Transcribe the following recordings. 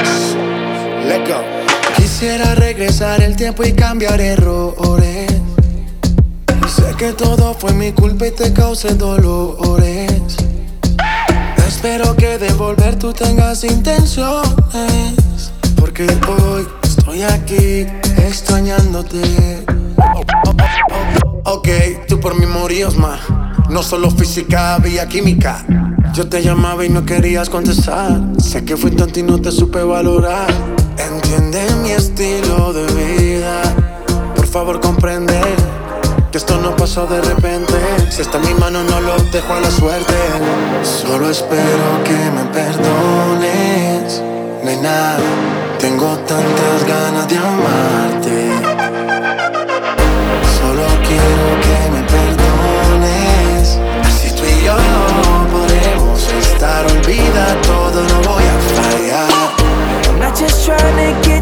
Go Quisiera regresar el tiempo y cambiar errores. Sé que todo fue mi culpa y te causé dolores. Espero que de volver tú tengas intenciones. Porque hoy estoy aquí extrañándote. Ok, tú por mí morías más No solo física, había química Yo te llamaba y no querías contestar. Sé que fui tonto y no te supe valorar. Entiende mi estilo de vida. Por favor, comprende que esto no pasó de repente. Si está en mi mano, no lo dejo a la suerte. Solo espero que me perdones. Nena, tengo tantas ganas de amarte.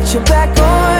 Get you back on.